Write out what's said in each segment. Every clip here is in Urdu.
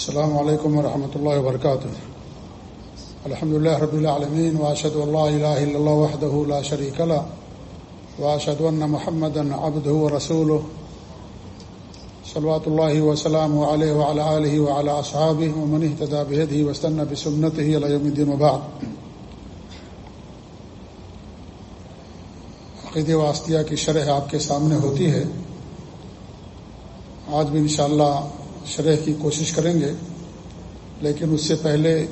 السلام علیکم ورحمۃ اللہ وبرکاتہ الحمد لله رب العالمين واشهد ان لا اله الا الله وحده لا شريك له واشهد ان محمدا عبده ورسوله. صلوات الله وسلامه عليه وعلى اله وعلى اصحابه ومن اهتدى بهديه واستنى بسنته الى يوم الدين وبعد. عقیدہ واسطیہ کی شرح آپ کے سامنے ہوتی ہے۔ آج بھی انشاءاللہ شرح کی کوشش کریں گے، لیکن اس سے پہلے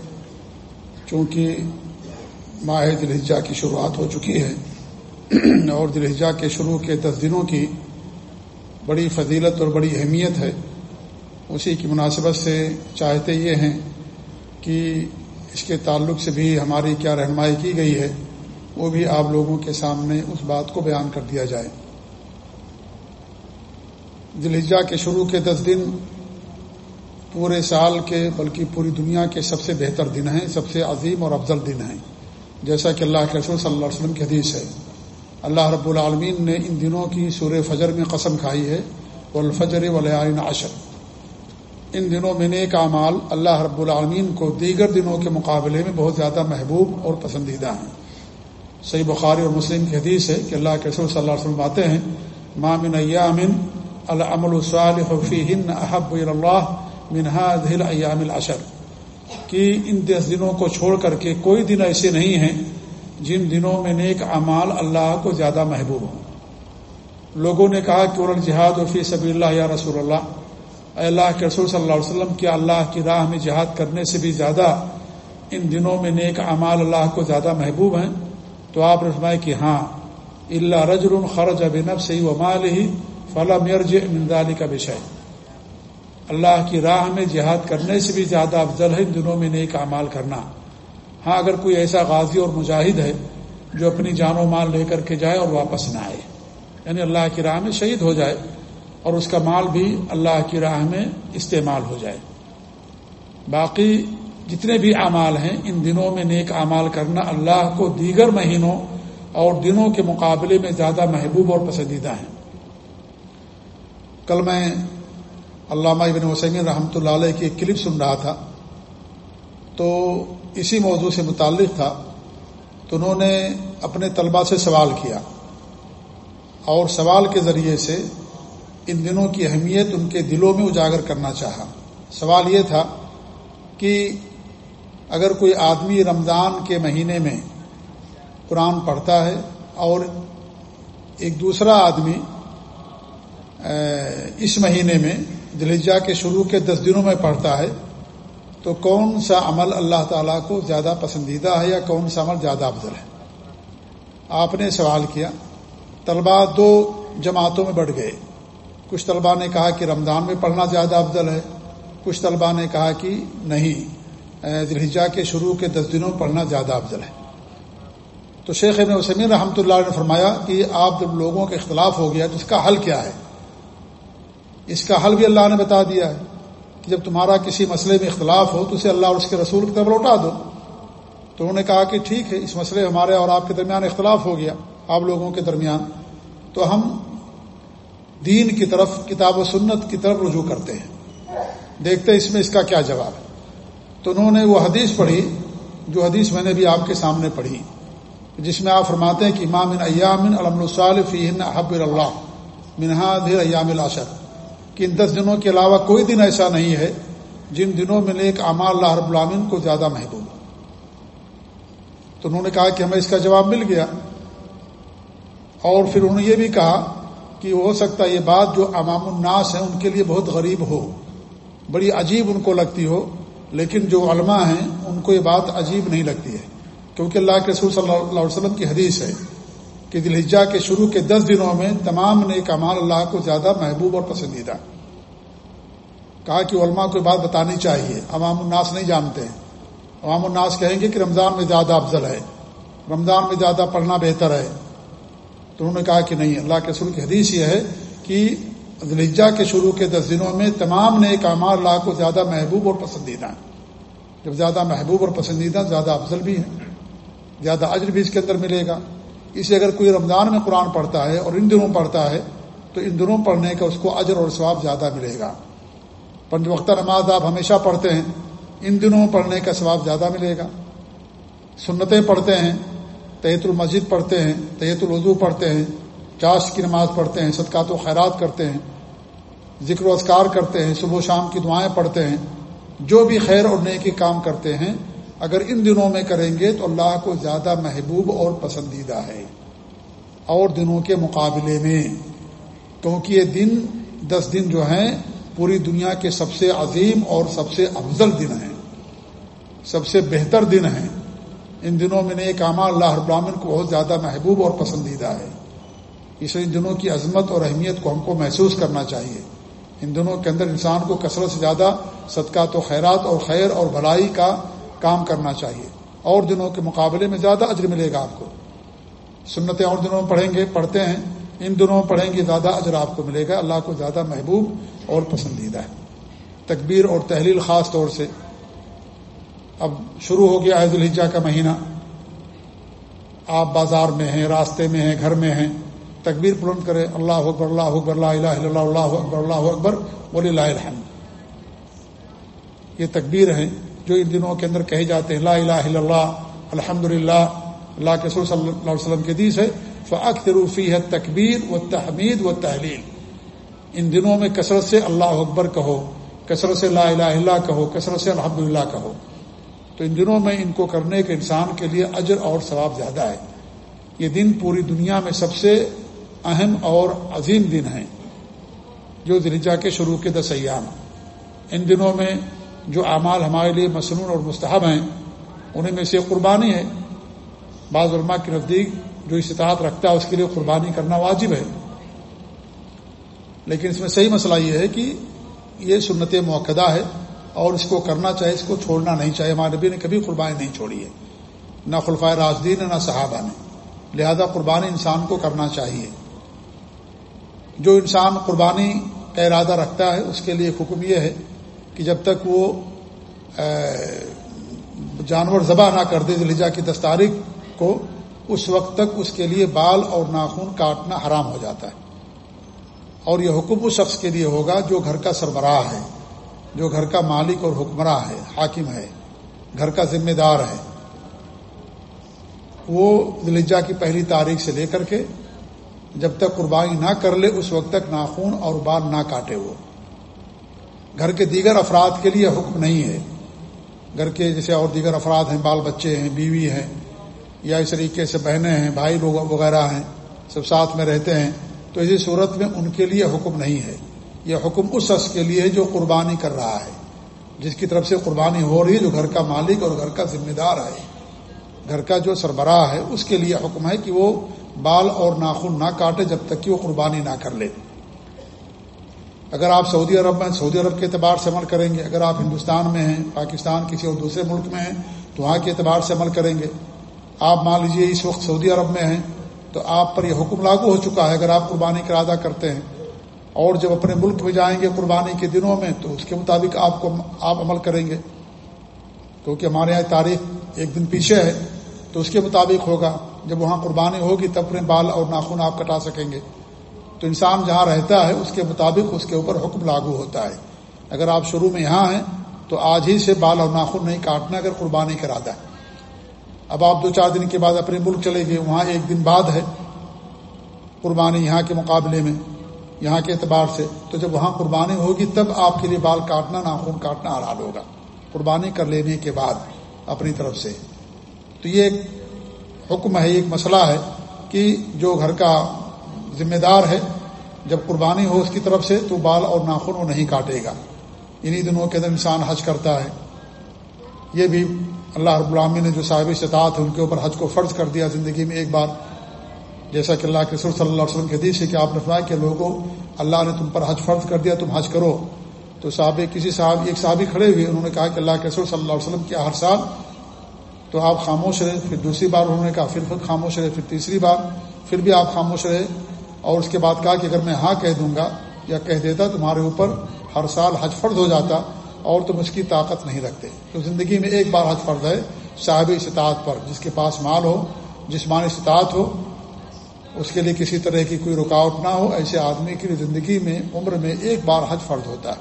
چونکہ ماہ دلحجہ کی شروعات ہو چکی ہے اور دلحجہ کے شروع کے دس دنوں کی بڑی فضیلت اور بڑی اہمیت ہے، اسی کی مناسبت سے چاہتے یہ ہیں کہ اس کے تعلق سے بھی ہماری کیا رہنمائی کی گئی ہے، وہ بھی آپ لوگوں کے سامنے اس بات کو بیان کر دیا جائے۔ دلحجہ کے شروع کے دس دن پورے سال کے بلکہ پوری دنیا کے سب سے بہتر دن ہیں، سب سے عظیم اور افضل دن ہیں۔ جیسا کہ اللہ کے رسول صلی اللہ علیہ وسلم کی حدیث ہے۔ اللہ رب العالمین نے ان دنوں کی سور فجر میں قسم کھائی ہے، والفجر ولیالین عشر۔ ان دنوں میں نیک اعمال اللہ رب العالمین کو دیگر دنوں کے مقابلے میں بہت زیادہ محبوب اور پسندیدہ ہیں۔ صحیح بخاری اور مسلم کی حدیث ہے کہ اللہ کے رسول صلی اللہ علیہ وسلم آتے ہیں مامن ایامن العمل الصالح فیہن احب اللہ منہا دل ایام العشر، کہ ان دس دنوں کو چھوڑ کر کے کوئی دن ایسے نہیں ہیں جن دنوں میں نیک اعمال اللہ کو زیادہ محبوب ہوں۔ لوگوں نے کہا کہ اور جہاد و فی سبی اللہ یا رسول اللہ، اے اللہ کے رسول صلی اللہ علیہ وسلم، کیا اللہ کی راہ میں جہاد کرنے سے بھی زیادہ ان دنوں میں نیک اعمال اللہ کو زیادہ محبوب ہیں؟ تو آپ رسمائے کہ ہاں اللہ رجر خرج اب نب سے و مال ہی فلاں مرج امدادی کا بشے اللہ کی راہ میں جہاد کرنے سے بھی زیادہ افضل ہے ان دنوں میں نیک اعمال کرنا۔ ہاں اگر کوئی ایسا غازی اور مجاہد ہے جو اپنی جان و مال لے کر کے جائے اور واپس نہ آئے یعنی اللہ کی راہ میں شہید ہو جائے اور اس کا مال بھی اللہ کی راہ میں استعمال ہو جائے۔ باقی جتنے بھی اعمال ہیں، ان دنوں میں نیک اعمال کرنا اللہ کو دیگر مہینوں اور دنوں کے مقابلے میں زیادہ محبوب اور پسندیدہ ہیں۔ کل میں علامہ ابن وسین رحمۃ اللہ علیہ کی ایک کلپ سن رہا تھا۔ تو اسی موضوع سے متعلق تھا۔ تو انہوں نے اپنے طلبہ سے سوال کیا۔ اور سوال کے ذریعے سے ان دنوں کی اہمیت ان کے دلوں میں اجاگر کرنا چاہا۔ سوال یہ تھا کہ اگر کوئی آدمی رمضان کے مہینے میں قرآن پڑھتا ہے اور ایک دوسرا آدمی اس مہینے میں دلجا کے شروع کے دس دنوں میں پڑھتا ہے، تو کون سا عمل اللہ تعالیٰ کو زیادہ پسندیدہ ہے یا کون سا عمل زیادہ افضل ہے؟ آپ نے سوال کیا۔ طلباء دو جماعتوں میں بڑھ گئے۔ کچھ طلباء نے کہا کہ رمضان میں پڑھنا زیادہ افضل ہے، کچھ طلباء نے کہا کہ نہیں دلجا کے شروع کے دس دنوں میں پڑھنا زیادہ افضل ہے۔ تو شیخ ابن وسمین رحمۃ اللہ نے فرمایا کہ آپ جب لوگوں کا اختلاف ہو گیا تو اس کا حل کیا ہے؟ اس کا حل بھی اللہ نے بتا دیا ہے کہ جب تمہارا کسی مسئلے میں اختلاف ہو تو اسے اللہ اور اس کے رسول کی طرف لوٹا دو۔ تو انہوں نے کہا کہ ٹھیک ہے، اس مسئلے ہمارے اور آپ کے درمیان اختلاف ہو گیا، آپ لوگوں کے درمیان۔ تو ہم دین کی طرف، کتاب و سنت کی طرف رجوع کرتے ہیں۔ دیکھتے اس میں اس کا کیا جواب ہے۔ تو انہوں نے وہ حدیث پڑھی، جو حدیث میں نے بھی آپ کے سامنے پڑھی، جس میں آپ فرماتے ہیں کہ امام ایامن علم الصالفین حب اللہ منہا دھیر ایام العشر۔ کہ ان دس دنوں کے علاوہ کوئی دن ایسا نہیں ہے جن دنوں میں نیک اعمال اللہ رب العامن کو زیادہ محبوب تو انہوں نے کہا کہ ہمیں اس کا جواب مل گیا۔ اور پھر انہوں نے یہ بھی کہا کہ ہو سکتا ہے یہ بات جو امام الناس ہیں ان کے لیے بہت غریب ہو، بڑی عجیب ان کو لگتی ہو، لیکن جو علماء ہیں ان کو یہ بات عجیب نہیں لگتی ہے۔ کیونکہ اللہ کے رسول صلی اللہ علیہ وسلم کی حدیث ہے کہ دلحجہ کے شروع کے دس دنوں میں تمام نیک امال اللہ کو زیادہ محبوب اور پسندیدہ۔ کہا کہ علماء کو بات بتانی چاہیے، عوام الناس نہیں جانتے۔ ہیں عوام الناس کہیں گے کہ رمضان میں زیادہ افضل ہے، رمضان میں زیادہ پڑھنا بہتر ہے۔ تو انہوں نے کہا کہ نہیں، اللہ کے رسول کی حدیث یہ ہے کہ دلحجہ کے شروع کے دس دنوں میں تمام نیک امال اللہ کو زیادہ محبوب اور پسندیدہ۔ ہیں جب زیادہ محبوب اور پسندیدہ، زیادہ افضل بھی ہیں زیادہ اجر بھی اس کے اندر ملے گا۔ اسے اگر کوئی رمضان میں قرآن پڑھتا ہے اور ان دنوں پڑھتا ہے، تو ان دنوں پڑھنے کا اس کو اجر اور ثواب زیادہ ملے گا۔ پنج وقتہ نماز آپ ہمیشہ پڑھتے ہیں، ان دنوں میں پڑھنے کا ثواب زیادہ ملے گا۔ سنتیں پڑھتے ہیں، تیت المسد پڑھتے ہیں، تیت الوضو پڑھتے ہیں چاش کی نماز پڑھتے ہیں، صدقات و خیرات کرتے ہیں، ذکر و اذکار کرتے ہیں، صبح و شام کی دعائیں پڑھتے ہیں۔ جو بھی خیر اور نیکی کام کرتے ہیں اگر ان دنوں میں کریں گے تو اللہ کو زیادہ محبوب اور پسندیدہ ہے۔ اور دنوں کے مقابلے میں، کیونکہ یہ دن، دس دن جو ہیں، پوری دنیا کے سب سے عظیم اور سب سے افضل دن ہیں۔ سب سے بہتر دن ہیں۔ ان دنوں میں نیک کاما اللہ ابراہن کو بہت زیادہ محبوب اور پسندیدہ ہے۔ اس لیے ان دنوں کی عظمت اور اہمیت کو ہم کو محسوس کرنا چاہیے۔ ان دنوں کے اندر انسان کو کثرت سے زیادہ صدقات و خیرات اور خیر اور بھلائی کا کام کرنا چاہیے۔ اور دنوں کے مقابلے میں زیادہ اجر ملے گا آپ کو۔ سنتیں اور دنوں میں پڑھیں گے، پڑھتے ہیں۔ ان دنوں میں پڑھیں گے، زیادہ اجر آپ کو ملے گا۔ اللہ کو زیادہ محبوب اور پسندیدہ ہے۔ تکبیر اور تحلیل خاص طور سے۔ اب شروع ہو گیا عید الحجہ کا مہینہ۔ آپ بازار میں ہیں، راستے میں ہیں، گھر میں ہیں۔ تکبیر بلند کرے اللہ اکبر اللہ اکبر اللہ الہ الا اللہ اللہ اکبر اللہ اکبر، ولی اللہ الحمد۔ یہ تکبیر ہیں۔ جو ان دنوں کے اندر کہے جاتے ہیں، لا الہ الا اللہ الحمد للہ اللہ کے صلی اللہ علیہ وسلم کے دیس ہے فخر روفی ہے تکبیر و تحمید و تحلیل ان دنوں میں کثرت سے اللہ اکبر کہو، کثرت سے لا الہ اللہ کہو، کثرت سے الحمد للہ کہو۔ تو ان دنوں میں ان کو کرنے کے انسان کے لیے اجر اور ثواب زیادہ ہے۔ یہ دن پوری دنیا میں سب سے اہم اور عظیم دن ہیں، جو دلجا کے شروع کے دس ایام۔ ان دنوں میں جو اعمال ہمارے لیے مصنون اور مستحب ہیں، انہیں میں سے قربانی ہے۔ بعض علماء کے نزدیک جو استطاعت رکھتا ہے، اس کے لیے قربانی کرنا واجب ہے۔ لیکن اس میں صحیح مسئلہ یہ ہے کہ یہ سنت موقع ہے اور اس کو کرنا چاہے، اس کو چھوڑنا نہیں چاہیے ہمارے نبی نے کبھی قربانی نہیں چھوڑی ہے۔ نہ خلفۂ راجدین نہ صحابہ نے۔ لہذا قربانی انسان کو کرنا چاہیے۔ جو انسان قربانی کا ارادہ رکھتا ہے، اس کے لیے حکم یہ ہے کہ جب تک وہ جانور ذبح نہ کر دے دلجا کی دس تاریخ کو، اس وقت تک اس کے لیے بال اور ناخن کاٹنا حرام ہو جاتا ہے۔ اور یہ حکم اس شخص کے لیے ہوگا جو گھر کا سربراہ ہے، جو گھر کا مالک اور حکمراں ہے، حاکم ہے، گھر کا ذمہ دار ہے۔ وہ دلجا کی پہلی تاریخ سے لے کر کے جب تک قربانی نہ کر لے، اس وقت تک ناخون اور بال نہ کاٹے وہ۔ گھر کے دیگر افراد کے لیے حکم نہیں ہے۔ گھر کے جیسے اور دیگر افراد ہیں، بال بچے ہیں، بیوی ہیں، یا اس طریقے سے بہنیں ہیں، بھائی لوگ وغیرہ ہیں، سب ساتھ میں رہتے ہیں، تو اسی صورت میں ان کے لیے حکم نہیں ہے۔ یہ حکم اس شخص کے لیے جو قربانی کر رہا ہے، جس کی طرف سے قربانی ہو رہی ہے، جو گھر کا مالک اور گھر کا ذمہ دار ہے۔ گھر کا جو سربراہ ہے، اس کے لیے حکم ہے کہ وہ بال اور ناخن نہ کاٹے جب تک کہ وہ قربانی نہ کر لے۔ اگر آپ سعودی عرب میں سعودی عرب کے اعتبار سے عمل کریں گے۔ اگر آپ ہندوستان میں ہیں، پاکستان کسی اور دوسرے ملک میں ہیں، تو وہاں کے اعتبار سے عمل کریں گے۔ آپ مان لیجیے اس وقت سعودی عرب میں ہیں، تو آپ پر یہ حکم لاگو ہو چکا ہے۔ اگر آپ قربانی کا ارادہ کرتے ہیں اور جب اپنے ملک میں جائیں گے قربانی کے دنوں میں، تو اس کے مطابق آپ کو آپ عمل کریں گے۔ کیونکہ ہمارے یہاں تاریخ ایک دن پیچھے ہے، تو اس کے مطابق ہوگا۔ جب وہاں قربانی ہوگی، تب اپنے بال اور ناخن آپ کٹا سکیں گے۔ تو انسان جہاں رہتا ہے، اس کے مطابق اس کے اوپر حکم لاگو ہوتا ہے۔ اگر آپ شروع میں یہاں ہیں، تو آج ہی سے بال اور ناخن نہیں کاٹنا، اگر قربانی کرا ہے اب آپ دو چار دن کے بعد اپنے ملک چلے گئے، وہاں ایک دن بعد ہے قربانی یہاں کے مقابلے میں، یہاں کے اعتبار سے۔ تو جب وہاں قربانی ہوگی، تب آپ کے لیے بال کاٹنا، ناخن کاٹنا حلال ہوگا۔ قربانی کر لینے کے بعد اپنی طرف سے۔ تو یہ ایک حکم ہے، ایک مسئلہ ہے کہ جو گھر کا ذمہ دار ہے، جب قربانی ہو اس کی طرف سے تو بال اور ناخن وہ نہیں کاٹے گا۔ انہی دنوں کے اندر انسان حج کرتا ہے۔ یہ بھی اللہ رب العامی نے جو صاحب استطاعت ہے، ان کے اوپر حج کو فرض کر دیا زندگی میں ایک بار۔ جیسا کہ اللہ کے سر صلی اللہ علیہ وسلم کے حدیث ہے کہ آپ نے فرمایا کہ لوگوں، اللہ نے تم پر حج فرض کر دیا، تم حج کرو۔ تو صحابہ، کسی صاحب ایک صحابی کھڑے ہوئے، انہوں نے کہا کہ اللہ کے سر صلی اللہ علیہ وسلم کیا ہر سال؟ تو آپ خاموش رہے، پھر دوسری بار انہوں نے کہا، پھر خود خاموش رہے، پھر تیسری بار، پھر بھی آپ خاموش رہے۔ اور اس کے بعد کہا کہ اگر میں ہاں کہہ دوں گا یا کہہ دیتا تمہارے اوپر ہر سال حج فرض ہو جاتا اور تم اس کی طاقت نہیں رکھتے۔ تو زندگی میں ایک بار حج فرض ہے، صاحب استطاعت پر، جس کے پاس مال ہو، جسمانی استطاعت ہو، اس کے لیے کسی طرح کی کوئی رکاوٹ نہ ہو، ایسے آدمی کی زندگی میں، عمر میں ایک بار حج فرض ہوتا ہے۔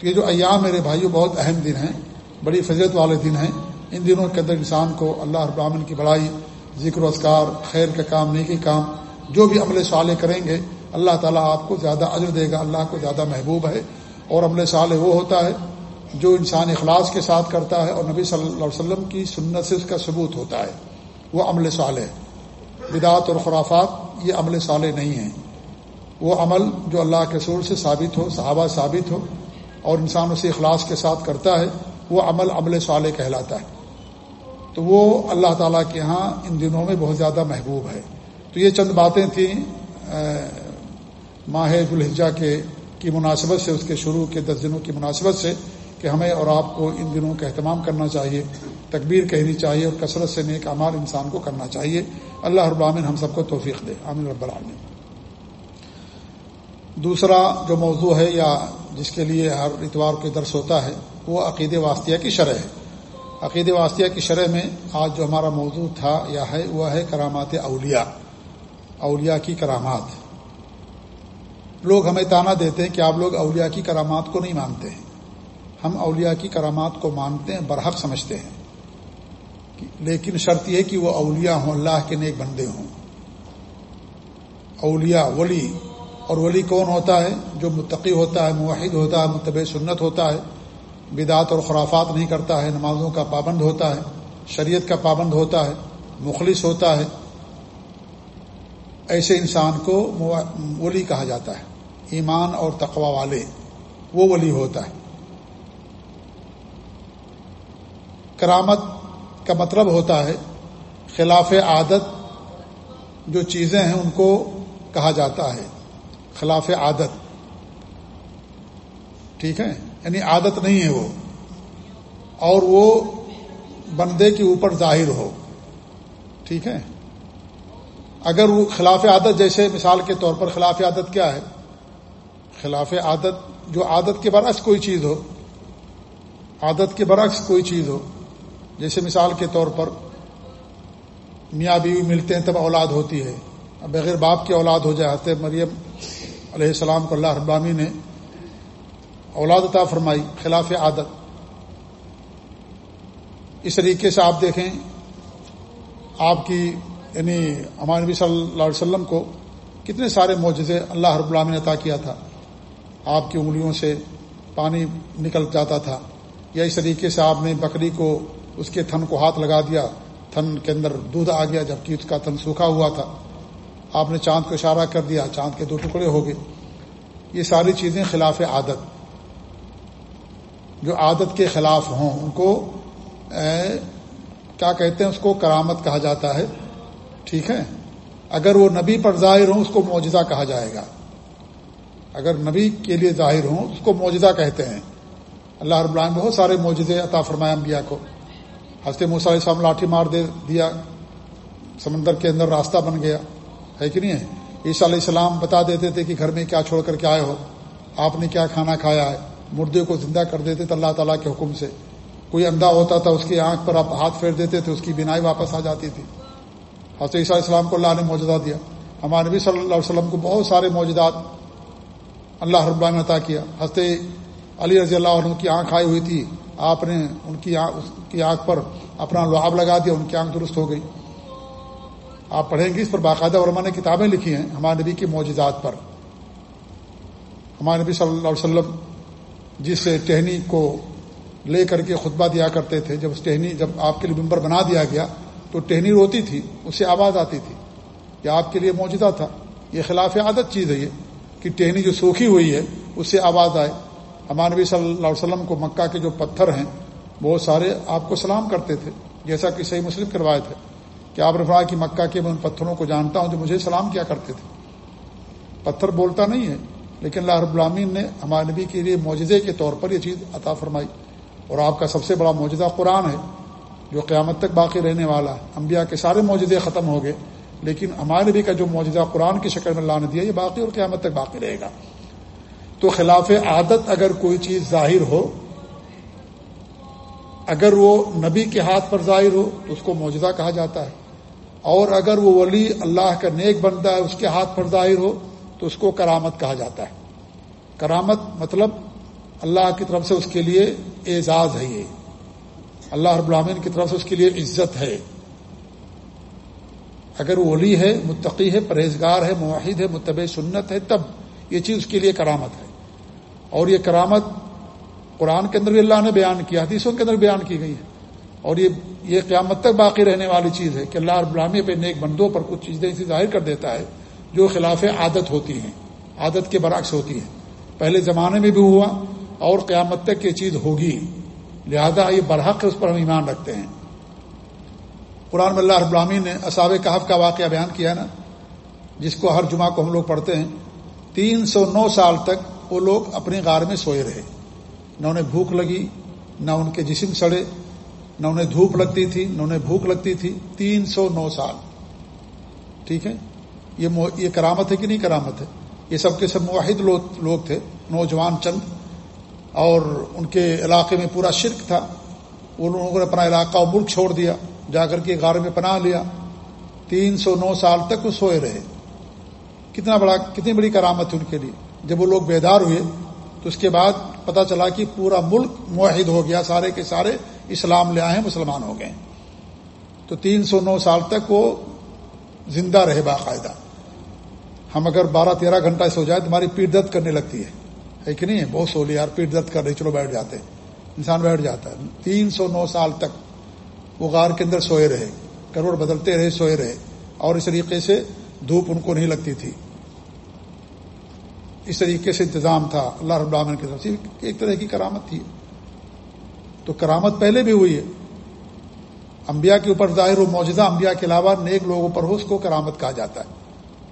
تو یہ جو ایام میرے بھائیوں بہت اہم دن ہیں، بڑی فضرت والے دن ہیں۔ ان دنوں کے اندر انسان کو اللہ ابراہن کی بڑائی، ذکر و اذکار، خیر کا کام، نیکی کام جو بھی عمل صالح کریں گے، اللہ تعالیٰ آپ کو زیادہ عجر دے گا، اللہ کو زیادہ محبوب ہے۔ اور عمل صالح وہ ہوتا ہے جو انسان اخلاص کے ساتھ کرتا ہے اور نبی صلی اللہ علیہ وسلم کی سنت سے اس کا ثبوت ہوتا ہے۔ وہ عمل صالح بدعت اور خرافات یہ عمل صالح نہیں ہیں۔ وہ عمل جو اللہ کے سور سے ثابت ہو، صحابہ ثابت ہو اور انسان اسے اخلاص کے ساتھ کرتا ہے، وہ عمل عمل صالح کہلاتا ہے۔ تو وہ اللہ تعالیٰ کے ہاں ان دنوں میں بہت زیادہ محبوب ہے۔ تو یہ چند باتیں تھیں ماہ الحجہ کے، کی مناسبت سے، اس کے شروع کے دس دنوں کی مناسبت سے کہ ہمیں اور آپ کو ان دنوں کا اہتمام کرنا چاہیے، تکبیر کہنی چاہیے اور کثرت سے نیک امار انسان کو کرنا چاہیے۔ اللہ رب ہم سب کو توفیق دے۔ عامر رب العالمین۔ دوسرا جو موضوع ہے یا جس کے لیے ہر اتوار کے درس ہوتا ہے، وہ عقید واسطیہ کی شرح ہے۔ عقید واسطیہ کی شرح میں آج جو ہمارا موضوع تھا یا ہے، وہ ہے کرامات اولیاء۔ اولیاء کی کرامات۔ لوگ ہمیں تانا دیتے ہیں کہ آپ لوگ اولیاء کی کرامات کو نہیں مانتے ہیں۔ ہم اولیاء کی کرامات کو مانتے ہیں، برحق سمجھتے ہیں۔ لیکن شرط یہ کہ وہ اولیاء ہوں، اللہ کے نیک بندے ہوں۔ اولیاء، ولی۔ اور ولی کون ہوتا ہے؟ جو متقی ہوتا ہے معاہد ہوتا ہے، متبع سنت ہوتا ہے۔ بدعت اور خرافات نہیں کرتا ہے، نمازوں کا پابند ہوتا ہے، شریعت کا پابند ہوتا ہے، مخلص ہوتا ہے۔ ایسے انسان کو ولی کہا جاتا ہے۔ ایمان اور تقوا والے، وہ ولی ہوتا ہے۔ کرامت کا مطلب ہوتا ہے، خلاف عادت جو چیزیں ہیں ان کو کہا جاتا ہے۔ خلاف عادت۔ ٹھیک ہے؟ یعنی عادت نہیں ہے وہ۔ اور وہ بندے کے اوپر ظاہر ہو۔ ٹھیک ہے؟ اگر وہ خلاف عادت، جیسے مثال کے طور پر خلاف عادت کیا ہے؟ خلاف عادت، جو عادت کے برعکس کوئی چیز ہو، عادت کے برعکس کوئی چیز ہو، جیسے مثال کے طور پر میاں بیوی ملتے ہیں تب اولاد ہوتی ہے بغیر باپ کی اولاد ہو جائے مریم علیہ السلام کو اللہ ابامی نے اولاد عطا فرمائی، خلاف عادت۔ اس طریقے سے آپ دیکھیں، آپ کی یعنی ہمارے نبی صلی اللہ علیہ وسلم کو کتنے سارے معجزے اللہ رب اللہ نے عطا کیا تھا۔ آپ کی انگلیوں سے پانی نکل جاتا تھا یا اس طریقے سے آپ نے بکری کو اس کے تھن کو ہاتھ لگا دیا، تھن کے اندر دودھ آ گیا جبکہ اس کا تھن سوکھا ہوا تھا۔ آپ نے چاند کو اشارہ کر دیا، چاند کے دو ٹکڑے ہو گئے۔ یہ ساری چیزیں خلاف عادت۔ جو عادت کے خلاف ہوں، ان کو کیا کہتے ہیں، اس کو کرامت کہا جاتا ہے۔ ٹھیک ہے؟ اگر وہ نبی پر ظاہر ہوں، اس کو معجزہ کہا جائے گا۔ اگر نبی کے لیے ظاہر ہوں، اس کو معجزہ کہتے ہیں۔ اللہ رب العالمین بہت سارے معجزے عطا فرمایا انبیاء کو۔ ہنستے علیہ السلام لاٹھی مار دے دیا، سمندر کے اندر راستہ بن گیا۔ ہے کہ نہیں ہے؟ عیسیٰ علیہ السلام بتا دیتے تھے کہ گھر میں کیا چھوڑ کر کے آئے ہو۔ آپ نے کیا کھانا کھایا ہے؟ مردے کو زندہ کر دیتے تھے اللہ تعالیٰ کے حکم سے۔ کوئی اندھا ہوتا تھا، اس کی آنکھ پر آپ ہاتھ پھیر دیتے تھے، اس کی بینائی واپس آ جاتی تھی۔ حضرت عیسیٰ علیہ السلام کو اللہ نے موجودہ دیا۔ ہمارے نبی صلی اللہ علیہ وسلم کو بہت سارے موجودات اللہ رب نے عطا کیا۔ حضرت علی رضی اللہ عنہ کی آنکھ آئی ہوئی تھی۔ آپ نے ان کی آنکھ کی آنکھ پر اپنا لعاب لگا دیا، ان کی آنکھ درست ہو گئی۔ آپ پڑھیں گے اس پر باقاعدہ علماء نے کتابیں لکھی ہیں ہمارے نبی کی موجودات پر۔ ہمارے نبی صلی اللہ علیہ وسلم جس ٹہنی کو لے کر کے خطبہ دیا کرتے تھے، جب اس ٹہنی، جب آپ کے لیے ممبر بنا دیا گیا تو ٹہنی روتی تھی، اس سے آواز آتی تھی یہ آپ کے لیے موجودہ تھا۔ یہ خلاف عادت چیز ہے یہ، کہ ٹہنی جو سوکھی ہوئی ہے، اس سے آواز آئے۔ ہمارے نبی صلی اللہ علیہ وسلم کو مکہ کے جو پتھر ہیں، بہت سارے آپ کو سلام کرتے تھے، جیسا کہ صحیح مسلم کروائے تھے کہ آپ نے کہا کہ مکہ کے میں ان پتھروں کو جانتا ہوں جو مجھے سلام کیا کرتے تھے۔ پتھر بولتا نہیں ہے، لیکن اللہ رب العامین نے ہمارے نبی کے لیے معجزے کے طور پر یہ چیز عطا فرمائی۔ اور آپ کا سب سے بڑا معجزہ قرآن ہے۔ جو قیامت تک باقی رہنے والا، انبیاء کے سارے معجزے ختم ہو گئے، لیکن ہمارے نبی کا جو معجزہ قرآن کی شکل میں اللہ نے دیا، یہ باقی اور قیامت تک باقی رہے گا۔ تو خلاف عادت اگر کوئی چیز ظاہر ہو، اگر وہ نبی کے ہاتھ پر ظاہر ہو، تو اس کو معجزہ کہا جاتا ہے۔ اور اگر وہ ولی اللہ کا نیک بندہ ہے، اس کے ہاتھ پر ظاہر ہو، تو اس کو کرامت کہا جاتا ہے۔ کرامت مطلب اللہ کی طرف سے اس کے لیے اعزاز ہے یہ۔ اللہ رب العامین کی طرف سے اس کے لیے عزت ہے۔ اگر وہ ولی ہے، متقی ہے، پرہیزگار ہے معاہد ہے، متبع سنت ہے، تب یہ چیز اس کے لیے کرامت ہے۔ اور یہ کرامت قرآن کے اندر بھی اللہ نے بیان کیا، حدیثوں کے اندر بیان کی گئی ہے۔ اور یہ یہ قیامت تک باقی رہنے والی چیز ہے کہ اللہ رب العامی پہ نیک بندوں پر کچھ چیزیں اسے ظاہر کر دیتا ہے جو خلاف عادت ہوتی ہیں، عادت کے برعکس ہوتی ہے پہلے زمانے میں بھی ہوا اور قیامت تک یہ چیز ہوگی۔ لہذا یہ برحق ہے، اس پر ہم ایمان رکھتے ہیں۔ قرآن اللہ رب العامی نے اصاب کہف کا واقعہ بیان کیا نا، جس کو ہر جمعہ کو ہم لوگ پڑھتے ہیں۔ تین سو نو سال تک وہ لوگ اپنے غار میں سوئے رہے۔ نہ انہیں بھوک لگی، نہ ان کے جسم سڑے، نہ انہیں دھوپ لگتی تھی، نہ انہیں بھوک لگتی تھی۔ تین سو نو سال۔ ٹھیک ہے؟ یہ کرامت ہے کہ نہیں کرامت ہے؟ یہ سب کے سب معاہد لوگ تھے۔ نوجوان چند۔ اور ان کے علاقے میں پورا شرک تھا۔ ان لوگوں نے اپنا علاقہ اور ملک چھوڑ دیا، جا کر کے غار میں پناہ لیا۔ تین سو نو سال تک وہ سوئے رہے۔ کتنا بڑا، کتنی بڑی کرامت ہے ان کے لیے۔ جب وہ لوگ بیدار ہوئے، تو اس کے بعد پتا چلا کہ پورا ملک معاہد ہو گیا، سارے کے سارے اسلام لے آئے ہیں مسلمان ہو گئے۔ تو تین سو نو سال تک وہ زندہ رہے باقاعدہ۔ ہم اگر بارہ تیرہ گھنٹہ سو جائے تو ہماری پیٹ درد کرنے لگتی ہے۔ ہے کہ نہیں ہے، بہت سو لیا یار، پیٹ درد کر رہی چلو بیٹھ جاتے انسان بیٹھ جاتا ہے۔ تین سو نو سال تک وہ غار کے اندر سوئے رہے، کروڑ بدلتے رہے، سوئے رہے۔ اور اس طریقے سے دھوپ ان کو نہیں لگتی تھی۔ اس طریقے سے انتظام تھا۔ اللہ رب العالمین کی طرف سے ایک طرح کی کرامت تھی۔ تو کرامت پہلے بھی ہوئی ہے۔ انبیاء کے اوپر ظاہر و موجودہ انبیاء کے علاوہ نیک لوگوں پر ہو اس کو کرامت کہا جاتا ہے۔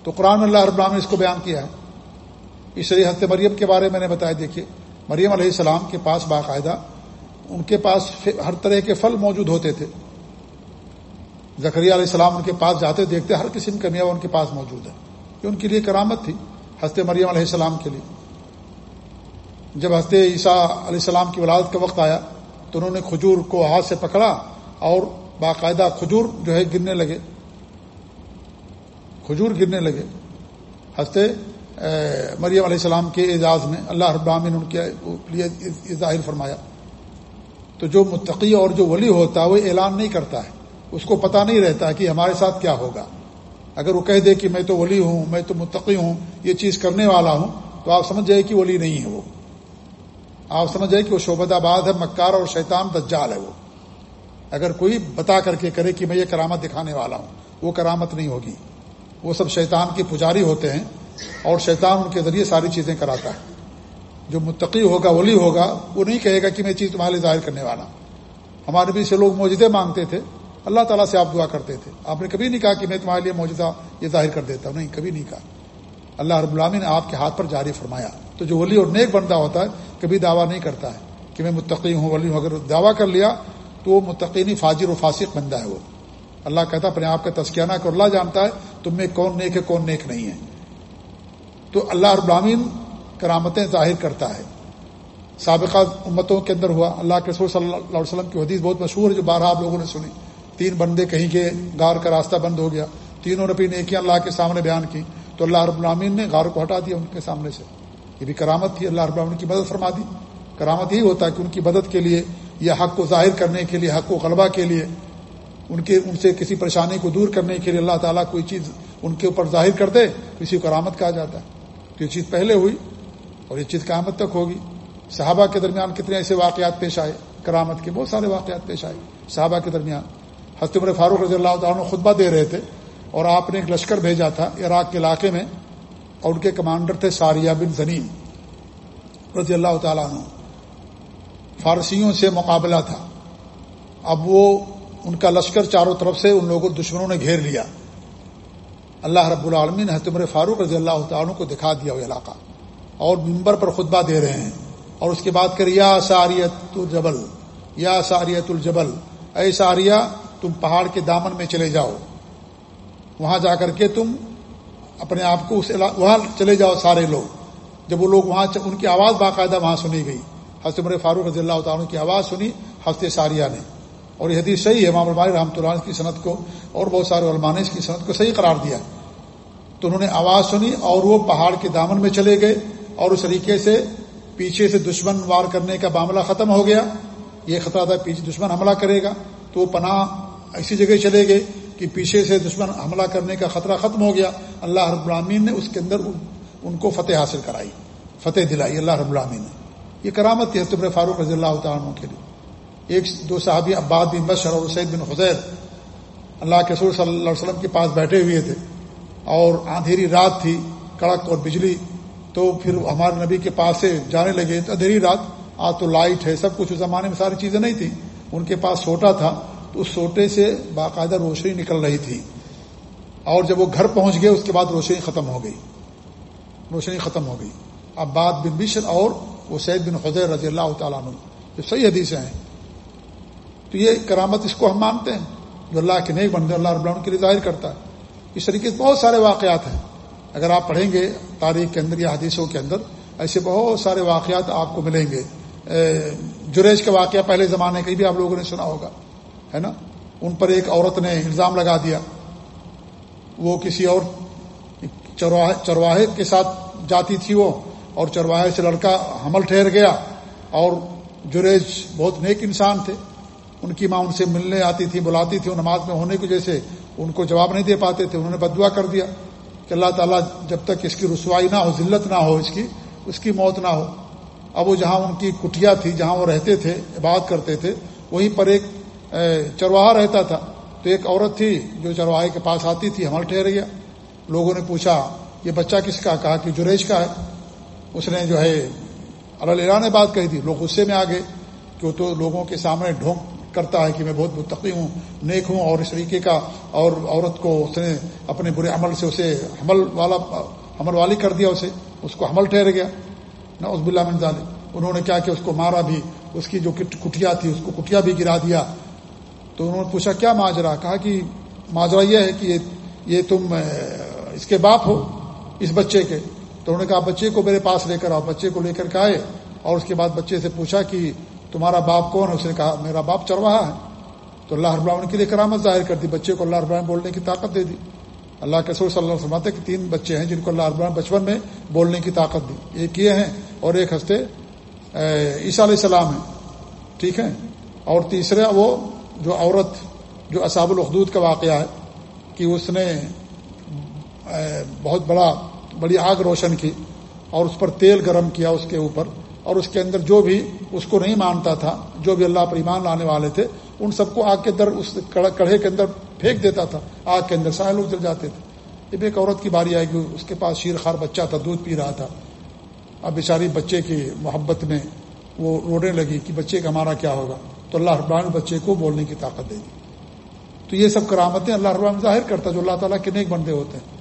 تو قرآن اللہ رب العالمین نے اس کو بیان کیا ہے۔ اس لیے حضرت مریم کے بارے میں نے بتایا، دیکھیے، مریم علیہ السلام کے پاس باقاعدہ ان کے پاس ہر طرح کے پھل موجود ہوتے تھے۔ زکریہ علیہ السلام ان کے پاس جاتے، دیکھتے، ہر قسم کا میوہ ان کے پاس موجود ہے یہ ان کے لیے کرامت تھی، حضرت مریم علیہ السلام کے لیے۔ جب حضرت عیسیٰ علیہ السلام کی ولادت کا وقت آیا، تو انہوں نے کھجور کو ہاتھ سے پکڑا اور باقاعدہ کھجور جو ہے گرنے لگے۔ کھجور گرنے لگے۔ ہنستے مریم علیہ السلام کے اعزاز میں اللہ رب العالمین ان کے لیے ظاہر فرمایا۔ تو جو متقی اور جو ولی ہوتا ہے، وہ اعلان نہیں کرتا ہے۔ اس کو پتہ نہیں رہتا کہ ہمارے ساتھ کیا ہوگا۔ اگر وہ کہہ دے کہ میں تو ولی ہوں، میں تو متقی ہوں، یہ چیز کرنے والا ہوں، تو آپ سمجھ جائے کہ ولی نہیں ہے وہ۔ آپ سمجھ جائے کہ وہ شعبت آباد ہے، مکار اور شیطان دجال ہے وہ۔ اگر کوئی بتا کر کے کرے کہ میں یہ کرامت دکھانے والا ہوں، وہ کرامت نہیں ہوگی۔ وہ سب شیطان کے پجاری ہوتے ہیں۔ اور شیطان ان کے ذریعے ساری چیزیں کراتا ہے۔ جو متقی ہوگا، ولی ہوگا، وہ نہیں کہے گا کہ میں چیز تمہارے ظاہر کرنے والا۔ ہمارے بھی سے لوگ موجودے مانگتے تھے۔ اللہ تعالیٰ سے آپ دعا کرتے تھے۔ آپ نے کبھی نہیں کہا کہ میں تمہارے لیے موجودہ یہ ظاہر کر دیتا ہوں۔ نہیں، کبھی نہیں کہا۔ اللہ رب العامی نے آپ کے ہاتھ پر جاری فرمایا۔ تو جو ولی اور نیک بندہ ہوتا ہے، کبھی دعویٰ نہیں کرتا ہے کہ میں متقی ہوں، ولی ہوں۔ اگر دعویٰ کر لیا، تو وہ متقینی فاجر و فاسق بندہ ہے وہ۔ اللہ کہتا اپنے آپ کا تذکیہ کر اللہ جانتا ہے، تم میں کون نیک ہے، کون نیک نہیں ہے۔ تو اللہ رب العامین کرامتیں ظاہر کرتا ہے۔ سابقہ امتوں کے اندر ہوا۔ اللہ کے رسول صلی اللہ علیہ وسلم کی حدیث بہت مشہور ہے جو بارہ آپ لوگوں نے سنی۔ تین بندے کہیں کے غار کا راستہ بند ہو گیا۔ تینوں نے اپنی نیکیاں اللہ کے سامنے بیان کی۔ تو اللہ رب العامین نے غار کو ہٹا دیا ان کے سامنے سے۔ یہ بھی کرامت تھی۔ اللہ رب العامین کی مدد فرما دی۔ کرامت یہی ہوتا ہے کہ ان کی مدد کے لیے یا حق کو ظاہر کرنے کے لیے، حق و غلبہ کے لیے، ان کے، ان سے کسی پریشانی کو دور کرنے کے لیے اللہ تعالیٰ کوئی چیز ان کے اوپر ظاہر کر دے تو اسی کو کرامت کہا جاتا ہے۔ تو یہ چیز پہلے ہوئی اور یہ چیز قیامت تک ہوگی۔ صحابہ کے درمیان کتنے ایسے واقعات پیش آئے، کرامت کے بہت سارے واقعات پیش آئے۔ صحابہ کے درمیان۔ حضرت عمر فاروق رضی اللہ تعالیٰ خطبہ دے رہے تھے اور آپ نے ایک لشکر بھیجا تھا عراق کے علاقے میں اور ان کے کمانڈر تھے ساریہ بن زنیم رضی اللہ تعالیٰ عنہ۔ فارسیوں سے مقابلہ تھا۔ اب وہ ان کا لشکر چاروں طرف سے ان لوگوں دشمنوں نے گھیر لیا۔ اللہ رب العالمین حضرت عمر فاروق رضی اللہ تعالیٰ کو دکھا دیا وہ علاقہ۔ اور ممبر پر خطبہ دے رہے ہیں۔ اور اس کے بعد کر یا ساریت الجبل، یا ساریت الجبل، اے ساریہ، تم پہاڑ کے دامن میں چلے جاؤ۔ وہاں جا کر کے تم اپنے آپ کو اس وہاں چلے جاؤ سارے لوگ۔ جب وہ لوگ وہاں ان کی آواز باقاعدہ وہاں سنی گئی۔ حضرت عمر فاروق رضی اللہ تعالیٰ کی آواز سنی حضرت ساریہ نے۔ اور یہ حدیث صحیح ہے، امام المائی رحمۃ اللہ کی صنعت کو اور بہت سارے علماء نے اس کی صنعت کو صحیح قرار دیا۔ تو انہوں نے آواز سنی اور وہ پہاڑ کے دامن میں چلے گئے اور اس طریقے سے پیچھے سے دشمن وار کرنے کا معاملہ ختم ہو گیا۔ یہ خطرہ تھا، پیچھے دشمن حملہ کرے گا۔ تو وہ پناہ ایسی جگہ چلے گئے کہ پیچھے سے دشمن حملہ کرنے کا خطرہ ختم ہو گیا۔ اللہ رب العامین نے اس کے اندر ان کو فتح حاصل کرائی، فتح دلائی۔ اللہ رب العامین نے۔ یہ کرامت تھی حضرت فاروق رضی اللہ تعالیٰ کے لیے۔ ایک دو صحابی عباد بن بشر اور سید بن حزیر اللہ کے سور صلی اللہ علیہ وسلم کے پاس بیٹھے ہوئے تھے اور اندھیری رات تھی، کڑک اور بجلی۔ تو پھر ہمارے نبی کے پاس سے جانے لگے، تو اندھیری رات، آج تو لائٹ ہے، سب کچھ، اس زمانے میں ساری چیزیں نہیں تھیں۔ ان کے پاس سوٹا تھا، تو اس سوٹے سے باقاعدہ روشنی نکل رہی تھی۔ اور جب وہ گھر پہنچ گئے، اس کے بعد روشنی ختم ہو گئی۔ روشنی ختم ہو گئی۔ اب بن بشر اور وہ سید بن حضیر رضی اللہ تعالیٰ عنہ۔ جو صحیح حدیثیں ہیں۔ تو یہ کرامت اس کو ہم مانتے ہیں، جو اللہ کے نیک بندے اللہ رب العالمین کے لیے ظاہر کرتا ہے۔ اس طریقے سے بہت سارے واقعات ہیں۔ اگر آپ پڑھیں گے تاریخ کے اندر یا حدیثوں کے اندر، ایسے بہت سارے واقعات آپ کو ملیں گے۔ جریج کا واقعہ پہلے زمانے کا بھی آپ لوگوں نے سنا ہوگا، ہے نا؟ ان پر ایک عورت نے الزام لگا دیا۔ وہ کسی اور چرواہے کے ساتھ جاتی تھی وہ، اور چرواہے سے لڑکا حمل ٹھہر گیا، اور جریج بہت نیک انسان تھے۔ ان کی ماں ان سے ملنے آتی تھی، بلاتی تھی نماز میں ہونے کی وجہ سے ان کو جواب نہیں دے پاتے تھے، انہوں نے بدعا کر دیا کہ اللہ تعالیٰ جب تک اس کی رسوائی نہ ہو، ذلت نہ ہو اس کی اس کی موت نہ ہو۔ اب وہ جہاں ان کی کٹیا تھی، جہاں وہ رہتے تھے، عبادت کرتے تھے، وہیں پر ایک چرواہا رہتا تھا۔ تو ایک عورت تھی جو چرواہے کے پاس آتی تھی حمل ٹھہر گیا۔ لوگوں نے پوچھا، یہ بچہ کس کا؟ کہا کہ جریش کا ہے۔ اس نے جو ہے، اللہ نے بات کہی تھی، لوگ غصے میں آ گئے کہ وہ تو لوگوں کے سامنے ڈھونک کرتا ہے کہ میں بہت متقی ہوں، نیک ہوں اور اس طریقے کا اور عورت کو اس نے اپنے برے عمل سے اسے حمل والا، حمل والی کر دیا اسے، اس کو حمل ٹھہر گیا۔ نہ اس بلا منظال انہوں نے کیا کہ اس کو مارا بھی، اس کی جو کٹیا تھی، اس کو کٹیا بھی گرا دیا۔ تو انہوں نے پوچھا، کیا ماجرا؟ کہا کہ ماجرا یہ ہے کہ یہ تم اس کے باپ ہو، اس بچے کے۔ تو انہوں نے کہا بچے کو میرے پاس لے کر آؤ۔ بچے کو لے کر کے آئے اور اس کے بعد بچے سے پوچھا کہ تمہارا باپ کون ہے؟ اس نے کہا، میرا باپ چرواہا ہے۔ تو اللہ رب العالمین کے لیے کرامت ظاہر کر دی۔ بچے کو اللہ رب العالمین بولنے کی طاقت دے دی۔ اللہ کے سور صلی اللہ علیہ کہ تین بچے ہیں جن کو اللہ رب العالمین بچپن میں بولنے کی طاقت دی۔ ایک یہ ہیں اور ایک ہنستے عیسیٰ علیہ السلام ہیں۔ ٹھیک ہے؟ اور تیسرا وہ جو عورت، جو اساب الحدود کا واقعہ ہے کہ اس نے بہت بڑا، بڑی آگ روشن کی اور اس پر تیل گرم کیا اس کے اوپر۔ اور اس کے اندر جو بھی اس کو نہیں مانتا تھا، جو بھی اللہ پر ایمان لانے والے تھے، ان سب کو آگ کے اندر اس کڑھے کے اندر پھینک دیتا تھا، آگ کے اندر سارے لوگ جل جاتے تھے۔ اب ایک عورت کی باری آئے گی، اس کے پاس شیر خار بچہ تھا، دودھ پی رہا تھا۔ اب بیچاری بچے کی محبت میں وہ رونے لگی کہ بچے کا ہمارا کیا ہوگا؟ تو اللہ ربان بچے کو بولنے کی طاقت دے دی۔ تو یہ سب کرامتیں اللہ ربان ظاہر کرتا جو اللہ تعالیٰ کے نیک بندے ہوتے ہیں۔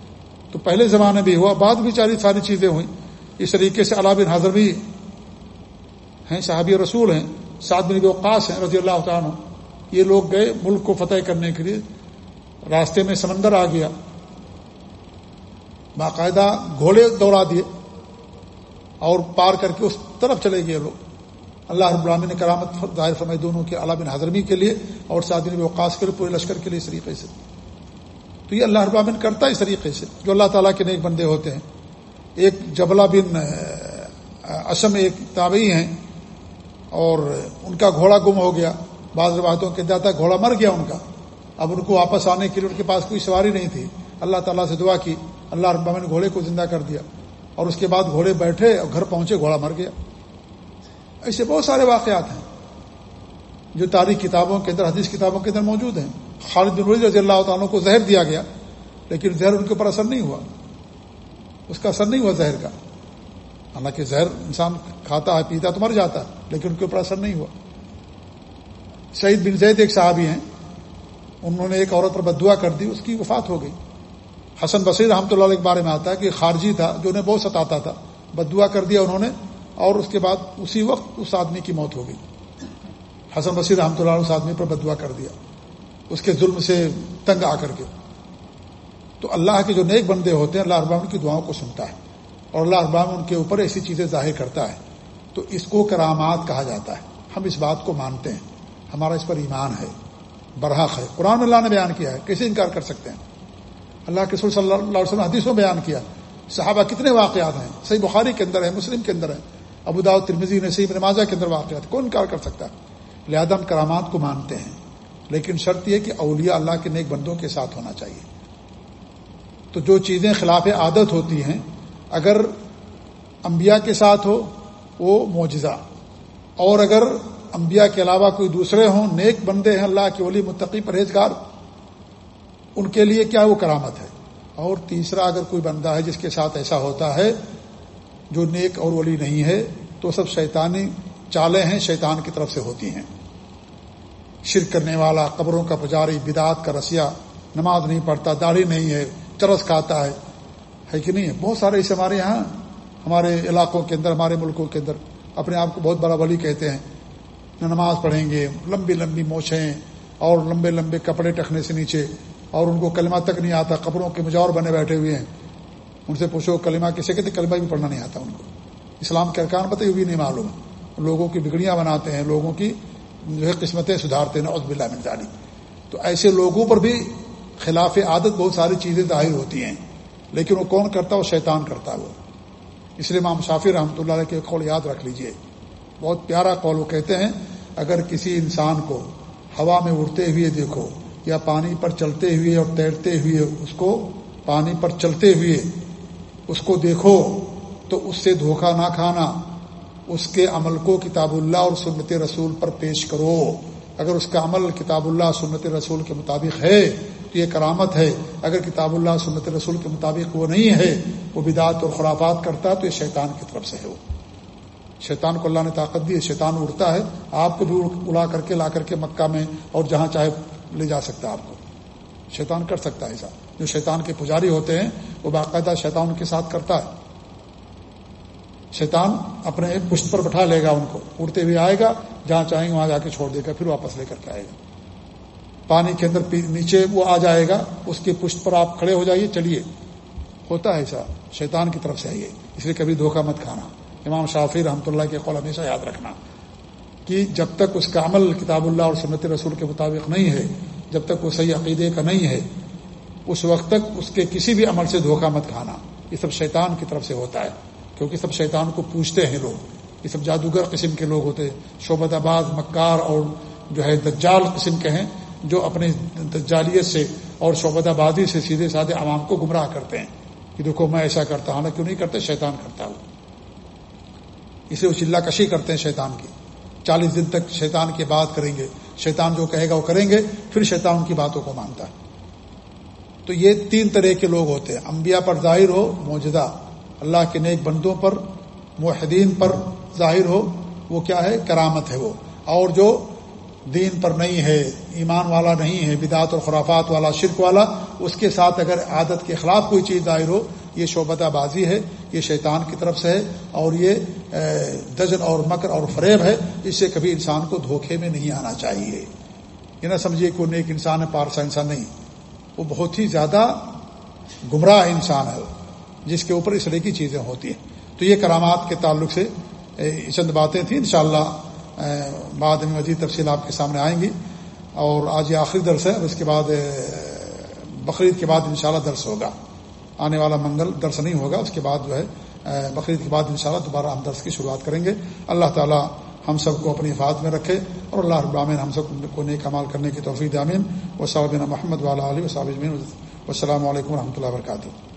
تو پہلے زمانے بھی ہوا، بعد بیچاری ساری چیزیں ہوئیں۔ اس طریقے سے اللہ بن حضر بھی ہیں، صحابی رسول ہیں، سعد بن وقاص ہیں رضی اللہ تعالیٰ یہ لوگ گئے ملک کو فتح کرنے کے لیے، راستے میں سمندر آ گیا۔ باقاعدہ گھوڑے دوڑا دیے اور پار کر کے اس طرف چلے گئے لوگ۔ اللہ رب العالمین نے کرامت ظاہر فرمائی دونوں کے علا بن حضرمی کے لیے اور سعد بن وقاص کے لیے پورے لشکر کے لیے اس طریقے سے۔ تو یہ اللہ رب العالمین کرتا ہے اس طریقے سے، جو اللہ تعالیٰ کے نیک بندے ہوتے ہیں۔ ایک جبلا بن اسم ایک تابعی ہیں۔ اور ان کا گھوڑا گم ہو گیا۔ بعض روایتوں کے جاتا گھوڑا مر گیا ان کا۔ اب ان کو واپس آنے کے لیے ان کے پاس کوئی سواری نہیں تھی۔ اللہ تعالیٰ سے دعا کی۔ اللہ رب نے گھوڑے کو زندہ کر دیا۔ اور اس کے بعد گھوڑے بیٹھے اور گھر پہنچے، گھوڑا مر گیا۔ ایسے بہت سارے واقعات ہیں جو تاریخ کتابوں کے اندر، حدیث کتابوں کے اندر موجود ہیں۔ خالد بن ولید رضی اللہ تعالیٰ کو زہر دیا گیا، لیکن زہر ان کے اوپر اثر نہیں ہوا۔ اس کا اثر نہیں ہوا زہر کا۔ حالانکہ زہر انسان کھاتا ہے، پیتا تو مر جاتا ہے، لیکن ان کے اوپر اثر نہیں ہوا۔ شہید بن زید ایک صحابی ہیں، انہوں نے ایک عورت پر بدعا کر دی، اس کی وفات ہو گئی۔ حسن بصیر رحمۃ اللہ علیہ کے بارے میں آتا ہے کہ خارجی تھا جو انہیں بہت ستاتا تھا بدعا کر دیا انہوں نے، اور اس کے بعد اسی وقت اس آدمی کی موت ہو گئی۔ حسن بصیر رحمۃ اللہ علیہ اس آدمی پر بدعا کر دیا۔ اس کے ظلم سے تنگ آ کر کے تو اللہ کے جو نیک بندے ہوتے ہیں، اللہ ابام کی دعاؤں کو سنتا ہے۔ اور اللہ ابام ان کے اوپر ایسی چیزیں ظاہر کرتا ہے، تو اس کو کرامات کہا جاتا ہے۔ ہم اس بات کو مانتے ہیں۔ ہمارا اس پر ایمان ہے۔ برحق ہے۔ قرآن اللہ نے بیان کیا ہے۔ کیسے انکار کر سکتے ہیں؟ اللہ کے صلی اللہ علیہ وسلم حدیث میں بیان کیا۔ صحابہ کتنے واقعات ہیں۔ صحیح بخاری کے اندر ہے، مسلم کے اندر ہے۔ ابودا ترمزی نصیب نمازہ کے اندر واقعات، کون کار کر سکتا ہے؟ لہذا ہم کرامات کو مانتے ہیں۔ لیکن شرط یہ کہ اولیاء اللہ کے نیک بندوں کے ساتھ ہونا چاہیے۔ تو جو چیزیں خلاف عادت ہوتی ہیں اگر انبیاء کے ساتھ ہو، وہ معجزہ۔ اور اگر انبیاء کے علاوہ کوئی دوسرے ہوں، نیک بندے ہیں، اللہ کے ولی، متقی، پرہیزگار، ان کے لیے کیا وہ کرامت ہے؟ اور تیسرا، اگر کوئی بندہ ہے جس کے ساتھ ایسا ہوتا ہے جو نیک اور ولی نہیں ہے، تو سب شیطانی چالیں ہیں، شیطان کی طرف سے ہوتی ہیں۔ شرک کرنے والا، قبروں کا پجاری بدعت کا رسیہ، نماز نہیں پڑھتا، داڑھی نہیں ہے، چرس کھاتا ہے ہے کہ نہیں ہے؟ بہت سارے اس ہمارے یہاں، ہمارے علاقوں کے اندر، ہمارے ملکوں کے اندر اپنے آپ کو بہت بڑا ولی کہتے ہیں۔ نماز پڑھیں گے، لمبی لمبی موچھیں اور لمبے لمبے کپڑے ٹکنے سے نیچے اور ان کو کلمہ تک نہیں آتا، قبروں کے مجاور بنے بیٹھے ہوئے ہیں۔ ان سے پوچھو، کلمہ کسے کہتے کلمہ بھی پڑھنا نہیں آتا ان کو۔ اسلام کے ارکان بتائیے بھی نہیں معلوم۔ لوگوں کی بگڑیاں بناتے ہیں، لوگوں کی جو ہے قسمتیں سدھارتے ہیں عزب اللہ مل تو ایسے لوگوں پر بھی خلاف عادت بہت ساری چیزیں ظاہر ہوتی ہیں۔ لیکن وہ کون کرتا ہے؟ وہ شیطان کرتا ہے وہ۔ اس لیے امام شافی رحمۃ اللہ علیہ کے قول یاد رکھ لیجیے۔ بہت پیارا قول وہ کہتے ہیں، اگر کسی انسان کو ہوا میں اڑتے ہوئے دیکھو یا پانی پر چلتے ہوئے اور تیرتے ہوئے اس کو پانی پر چلتے ہوئے اس کو دیکھو تو اس سے دھوکہ نہ کھانا، اس کے عمل کو کتاب اللہ اور سنت رسول پر پیش کرو۔ اگر اس کا عمل کتاب اللہ سنت رسول کے مطابق ہے تو یہ کرامت ہے، اگر کتاب اللہ سنت رسول کے مطابق وہ نہیں ہے، وہ بدعت اور خرافات کرتا تو یہ شیطان کی طرف سے ہے وہ۔ شیطان کو اللہ نے طاقت دی، شیطان اڑتا ہے، آپ کو بھی اڑا کر کے، لا کر کے مکہ میں اور جہاں چاہے لے جا سکتا ہے آپ کو۔ شیطان کر سکتا ہے ایسا۔ جو شیطان کے پجاری ہوتے ہیں، وہ باقاعدہ شیطان کے ساتھ کرتا ہے۔ شیطان اپنے پشت پر بٹھا لے گا ان کو۔ اڑتے ہوئے آئے گا، جہاں چاہیں گے وہاں جا کے چھوڑ دے گا، پھر واپس لے کر کے آئے گا۔ پانی کے اندر نیچے وہ آ جائے گا، اس کے پشت پر آپ کھڑے ہو جائیے، چلیے۔ ہوتا ہے ایسا، شیطان کی طرف سے آئیے۔ اس لیے کبھی دھوکہ مت کھانا۔ امام شافی رحمۃ اللہ کے قول ہمیشہ یاد رکھنا کہ جب تک اس کا عمل کتاب اللہ اور سنت رسول کے مطابق نہیں ہے، جب تک وہ صحیح عقیدے کا نہیں ہے، اس وقت تک اس کے کسی بھی عمل سے دھوکہ مت کھانا۔ یہ سب شیطان کی طرف سے ہوتا ہے، کیونکہ سب شیطان کو پوچھتے ہیں لوگ۔ یہ سب جادوگر قسم کے لوگ ہوتے ہیں۔ شعبت آباد، مکار اور جو ہے دجال قسم کے ہیں جو اپنے دجالیت سے اور شعبت آبادی سے سیدھے سادھے عوام کو گمراہ کرتے ہیں کہ دیکھو میں ایسا کرتا ہوں کیوں نہیں کرتے؟ شیطان کرتا ہوں۔ اسے وہ چلا کشی کرتے ہیں شیطان کی۔ چالیس دن تک شیطان کی بات کریں گے۔ شیطان جو کہے گا وہ کریں گے، پھر شیطان ان کی باتوں کو مانتا ہے۔ تو یہ تین طرح کے لوگ ہوتے ہیں۔ انبیاء پر ظاہر ہو موجودہ اللہ کے نیک بندوں پر معاہدین پر ظاہر ہو، وہ کیا ہے؟ کرامت ہے وہ۔ اور جو دین پر نہیں ہے، ایمان والا نہیں ہے بدعت اور خرافات والا، شرک والا، اس کے ساتھ اگر عادت کے خلاف کوئی چیز ظاہر ہو، یہ شعبتہ بازی ہے، یہ شیطان کی طرف سے ہے، اور یہ دجن اور مکر اور فریب ہے، اس سے کبھی انسان کو دھوکے میں نہیں آنا چاہیے۔ یہ نہ سمجھیے کہ وہ نیک انسان ہے، پارسا انسان نہیں۔ وہ بہت ہی زیادہ گمراہ انسان ہے، جس کے اوپر اس طرح کی چیزیں ہوتی ہیں۔ تو یہ کرامات کے تعلق سے چند باتیں تھیں، انشاءاللہ بعد میں مزید تفصیل آپ کے سامنے آئیں گی اور آج یہ آخری درس ہے، اس کے بعد بقرعید کے بعد انشاءاللہ درس ہوگا۔ آنے والا منگل درس نہیں ہوگا، اس کے بعد جو ہے بقرعید کے بعد انشاءاللہ دوبارہ ہم درس کی شروعات کریں گے۔ اللہ تعالیٰ ہم سب کو اپنی حفاظت میں رکھے اور اللہ ابامین ہم سب کو نیک کمال کرنے کی توفیق امین و صابین محمد والا علیہ و صابین السلام علیکم و رحمۃ اللہ وبرکاتہ۔